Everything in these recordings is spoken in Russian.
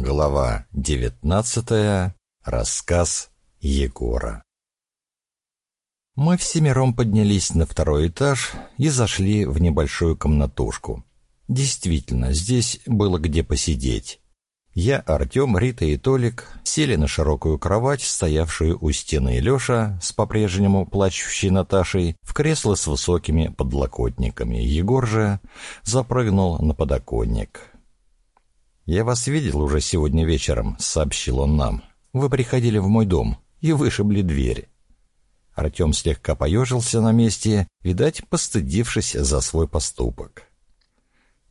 Глава девятнадцатая. Рассказ Егора. Мы всемиром поднялись на второй этаж и зашли в небольшую комнатушку. Действительно, здесь было где посидеть. Я, Артем, Рита и Толик сели на широкую кровать, стоявшую у стены, Леша, с по-прежнему плачущей Наташей, в кресло с высокими подлокотниками. Егор же запрыгнул на подоконник. «Я вас видел уже сегодня вечером», — сообщил он нам. «Вы приходили в мой дом и вышибли дверь». Артем слегка поежился на месте, видать, постыдившись за свой поступок.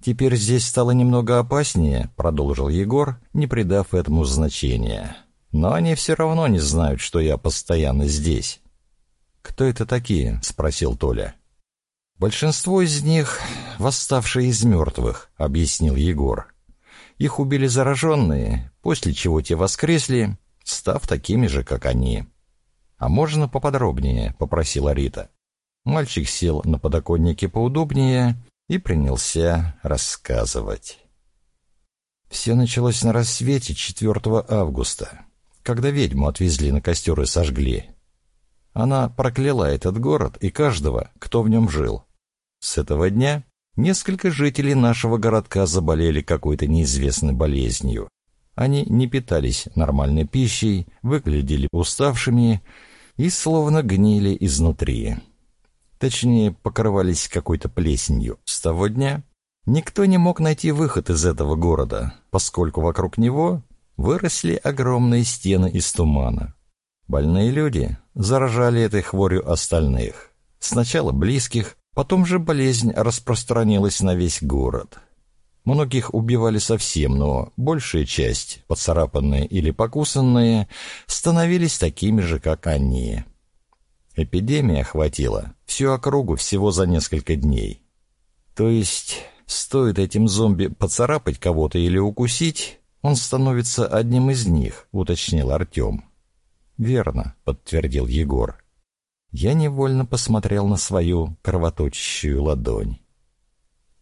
«Теперь здесь стало немного опаснее», — продолжил Егор, не придав этому значения. «Но они все равно не знают, что я постоянно здесь». «Кто это такие?» — спросил Толя. «Большинство из них — восставшие из мертвых», — объяснил Егор. Их убили зараженные, после чего те воскресли, став такими же, как они. «А можно поподробнее?» — попросила Рита. Мальчик сел на подоконнике поудобнее и принялся рассказывать. Все началось на рассвете 4 августа, когда ведьму отвезли на костер и сожгли. Она прокляла этот город и каждого, кто в нем жил. С этого дня Несколько жителей нашего городка заболели какой-то неизвестной болезнью. Они не питались нормальной пищей, выглядели уставшими и словно гнили изнутри. Точнее, покрывались какой-то плесенью. С того дня никто не мог найти выход из этого города, поскольку вокруг него выросли огромные стены из тумана. Больные люди заражали этой хворью остальных. Сначала близких, Потом же болезнь распространилась на весь город. Многих убивали совсем, но большая часть, поцарапанные или покусанные, становились такими же, как они. Эпидемия охватила всю округу всего за несколько дней. То есть, стоит этим зомби поцарапать кого-то или укусить, он становится одним из них, уточнил Артем. «Верно», — подтвердил Егор. Я невольно посмотрел на свою кровоточащую ладонь.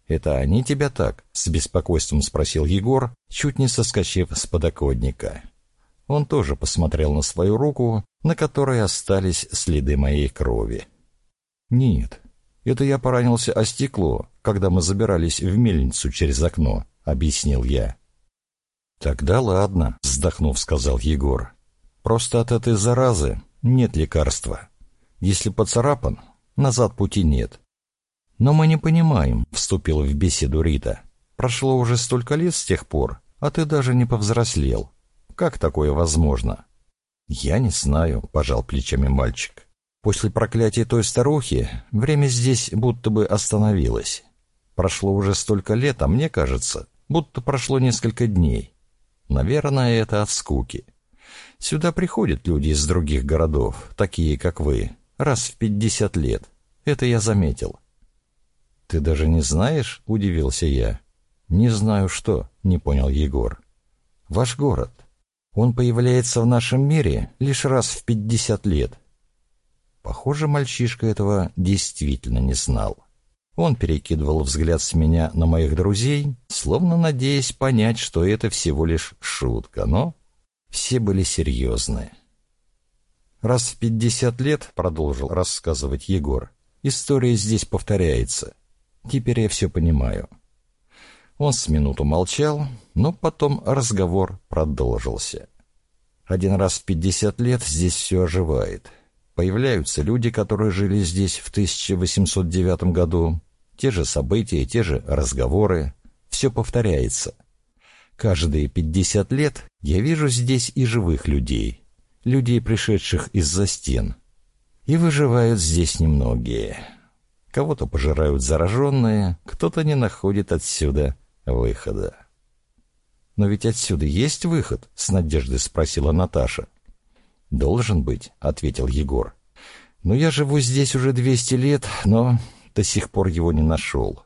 «Это они тебя так?» — с беспокойством спросил Егор, чуть не соскочив с подоконника. Он тоже посмотрел на свою руку, на которой остались следы моей крови. «Нет, это я поранился о стекло, когда мы забирались в мельницу через окно», — объяснил я. «Тогда ладно», — вздохнув, сказал Егор. «Просто от этой заразы нет лекарства». Если поцарапан, назад пути нет. Но мы не понимаем, вступила в беседу Рита. Прошло уже столько лет с тех пор, а ты даже не повзрослел. Как такое возможно? Я не знаю, пожал плечами мальчик. После проклятия той старухи время здесь будто бы остановилось. Прошло уже столько лет, а мне кажется, будто прошло несколько дней. Наверное, это от скуки. Сюда приходят люди из других городов, такие как вы, раз в пятьдесят лет. Это я заметил. Ты даже не знаешь? удивился я. Не знаю что, не понял Егор. Ваш город. Он появляется в нашем мире лишь раз в пятьдесят лет. Похоже, мальчишка этого действительно не знал. Он перекидывал взгляд с меня на моих друзей, словно надеясь понять, что это всего лишь шутка, но все были серьезные. Раз в пятьдесят лет, продолжил рассказывать Егор, история здесь повторяется. Теперь я все понимаю. Он с минуту молчал, но потом разговор продолжился. Один раз в пятьдесят лет здесь все оживает. Появляются люди, которые жили здесь в 1809 году. Те же события, те же разговоры. Все повторяется. Каждые пятьдесят лет я вижу здесь и живых людей, людей, пришедших из-за стен. И выживают здесь немногие. Кого-то пожирают зараженные, кто-то не находит отсюда выхода. «Но ведь отсюда есть выход?» — с надеждой спросила Наташа. «Должен быть», — ответил Егор. «Но я живу здесь уже двести лет, но до сих пор его не нашел».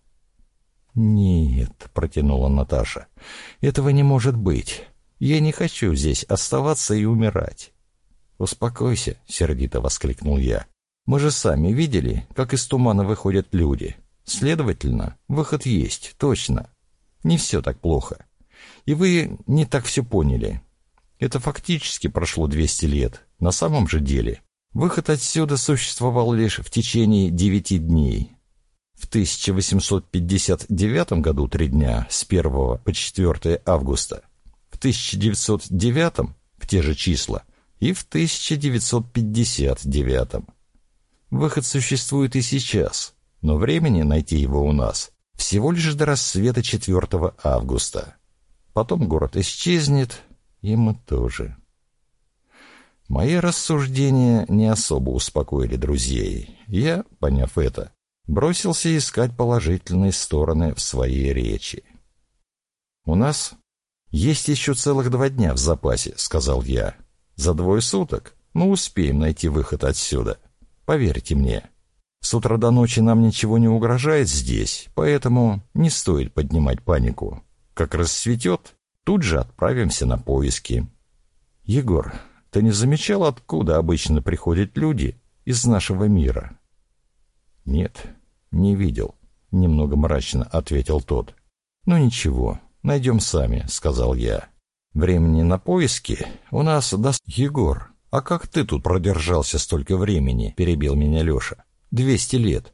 «Нет», — протянула Наташа, — «этого не может быть. Я не хочу здесь оставаться и умирать. «Успокойся», — сердито воскликнул я. «Мы же сами видели, как из тумана выходят люди. Следовательно, выход есть, точно. Не все так плохо. И вы не так все поняли. Это фактически прошло 200 лет. На самом же деле выход отсюда существовал лишь в течение 9 дней. В 1859 году три дня, с 1 по 4 августа. В 1909 в те же числа. И в 1959. Выход существует и сейчас, но времени найти его у нас всего лишь до рассвета 4 августа. Потом город исчезнет, и мы тоже. Мои рассуждения не особо успокоили друзей. Я, поняв это, бросился искать положительные стороны в своей речи. «У нас есть еще целых два дня в запасе», — сказал я. «За двое суток мы успеем найти выход отсюда. Поверьте мне». С утра до ночи нам ничего не угрожает здесь, поэтому не стоит поднимать панику. Как рассветет, тут же отправимся на поиски. Егор, ты не замечал, откуда обычно приходят люди из нашего мира? Нет, не видел, немного мрачно ответил тот. Ну ничего, найдем сами, сказал я. Времени на поиски у нас даст Егор. А как ты тут продержался столько времени? перебил меня Леша. Двести лет.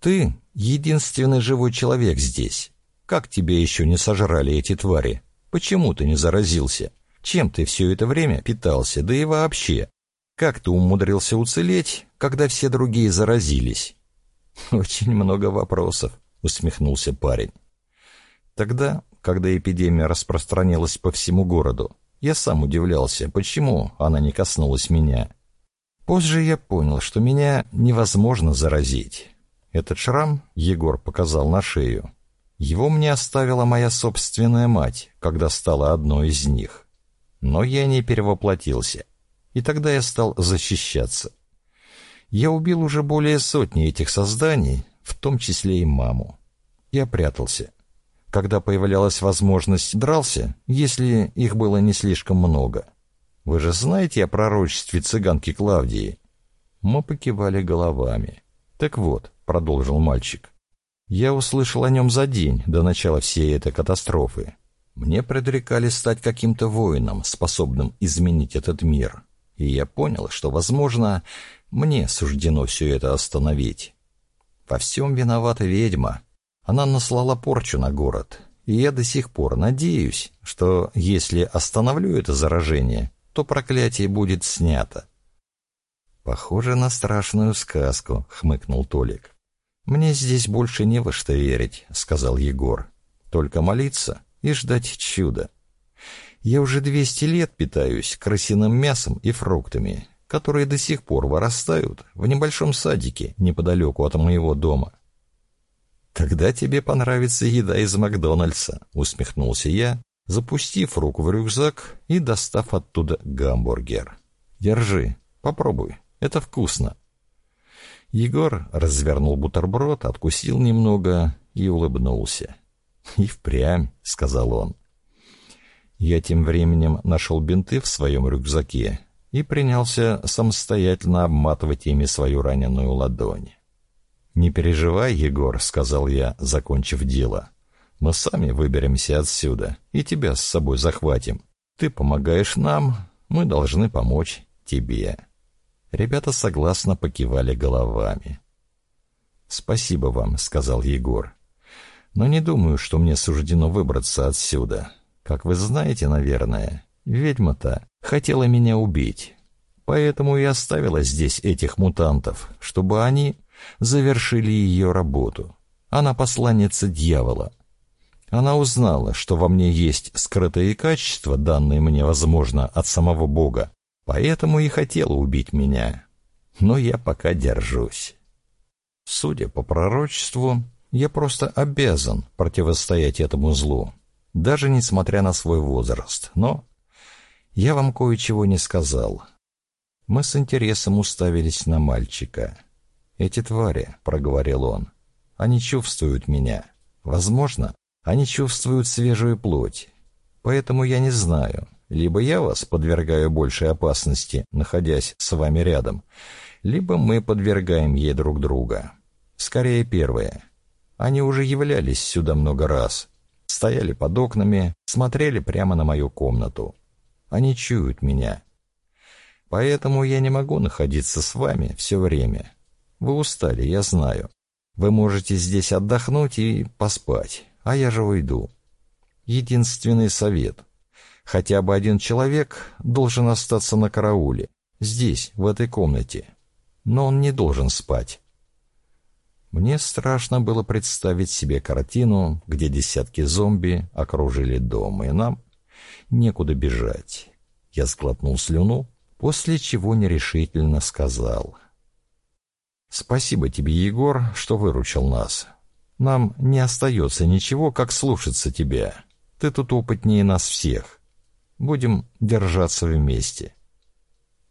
Ты — единственный живой человек здесь. Как тебя еще не сожрали эти твари? Почему ты не заразился? Чем ты все это время питался, да и вообще? Как ты умудрился уцелеть, когда все другие заразились? Очень много вопросов, усмехнулся парень. Тогда, когда эпидемия распространилась по всему городу, я сам удивлялся, почему она не коснулась меня. Позже я понял, что меня невозможно заразить. Этот шрам Егор показал на шею. Его мне оставила моя собственная мать, когда стала одной из них. Но я не перевоплотился, и тогда я стал защищаться. Я убил уже более сотни этих созданий, в том числе и маму. Я прятался. Когда появлялась возможность, дрался, если их было не слишком много. Вы же знаете о пророчестве цыганки Клавдии?» Мы покивали головами. «Так вот», — продолжил мальчик, — «я услышал о нем за день до начала всей этой катастрофы. Мне предрекали стать каким-то воином, способным изменить этот мир. И я понял, что, возможно, мне суждено все это остановить. Во всем виновата ведьма. Она наслала порчу на город, и я до сих пор надеюсь, что если остановлю это заражение, то проклятие будет снято. «Похоже на страшную сказку», — хмыкнул Толик. «Мне здесь больше не во что верить», — сказал Егор. «Только молиться и ждать чуда. Я уже двести лет питаюсь крысиным мясом и фруктами, которые до сих пор вырастают в небольшом садике неподалеку от моего дома». «Тогда тебе понравится еда из Макдональдса», — усмехнулся я, запустив руку в рюкзак и достав оттуда гамбургер. «Держи, попробуй, это вкусно». Егор развернул бутерброд, откусил немного и улыбнулся. «И впрямь», — сказал он. Я тем временем нашел бинты в своем рюкзаке и принялся самостоятельно обматывать ими свою раненую ладонь. «Не переживай, Егор», — сказал я, закончив дело. Мы сами выберемся отсюда и тебя с собой захватим. Ты помогаешь нам, мы должны помочь тебе». Ребята согласно покивали головами. «Спасибо вам», — сказал Егор. «Но не думаю, что мне суждено выбраться отсюда. Как вы знаете, наверное, ведьма-то хотела меня убить. Поэтому и оставила здесь этих мутантов, чтобы они завершили ее работу. Она посланница дьявола, она узнала, что во мне есть скрытые качества, данные мне, возможно, от самого Бога, поэтому и хотела убить меня. Но я пока держусь. Судя по пророчеству, я просто обязан противостоять этому злу, даже несмотря на свой возраст. Но я вам кое-чего не сказал. Мы с интересом уставились на мальчика. «Эти твари», — проговорил он, — «они чувствуют меня. Возможно, они чувствуют свежую плоть. Поэтому я не знаю, либо я вас подвергаю большей опасности, находясь с вами рядом, либо мы подвергаем ей друг друга. Скорее первое. Они уже являлись сюда много раз. стояли под окнами, смотрели прямо на мою комнату. Они чуют меня. Поэтому я не могу находиться с вами все время. Вы устали, я знаю. Вы можете здесь отдохнуть и поспать, а я же уйду. Единственный совет. Хотя бы один человек должен остаться на карауле, здесь, в этой комнате. Но он не должен спать. Мне страшно было представить себе картину, где десятки зомби окружили дом, и нам некуда бежать. Я сглотнул слюну, после чего нерешительно сказал. «Спасибо тебе, Егор, что выручил нас. Нам не остается ничего, как слушаться тебя. Ты тут опытнее нас всех. Будем держаться вместе».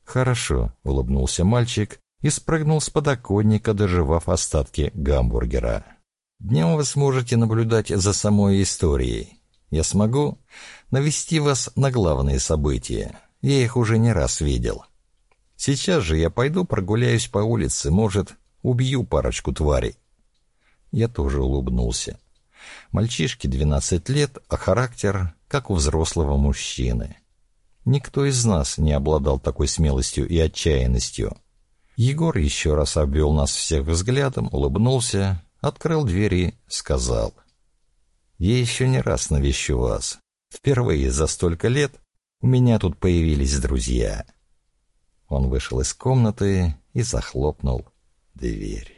«Хорошо», — улыбнулся мальчик и спрыгнул с подоконника, доживав остатки гамбургера. Днем вы сможете наблюдать за самой историей. Я смогу навести вас на главные события. Я их уже не раз видел. Сейчас же я пойду прогуляюсь по улице, может, убью парочку тварей. Я тоже улыбнулся. Мальчишке 12 лет, а характер как у взрослого мужчины. Никто из нас не обладал такой смелостью и отчаянностью. Егор еще раз обвел нас всех взглядом, улыбнулся, открыл двери, сказал. «Я еще не раз навещу вас. Впервые за столько лет у меня тут появились друзья». Он вышел из комнаты и захлопнул дверь.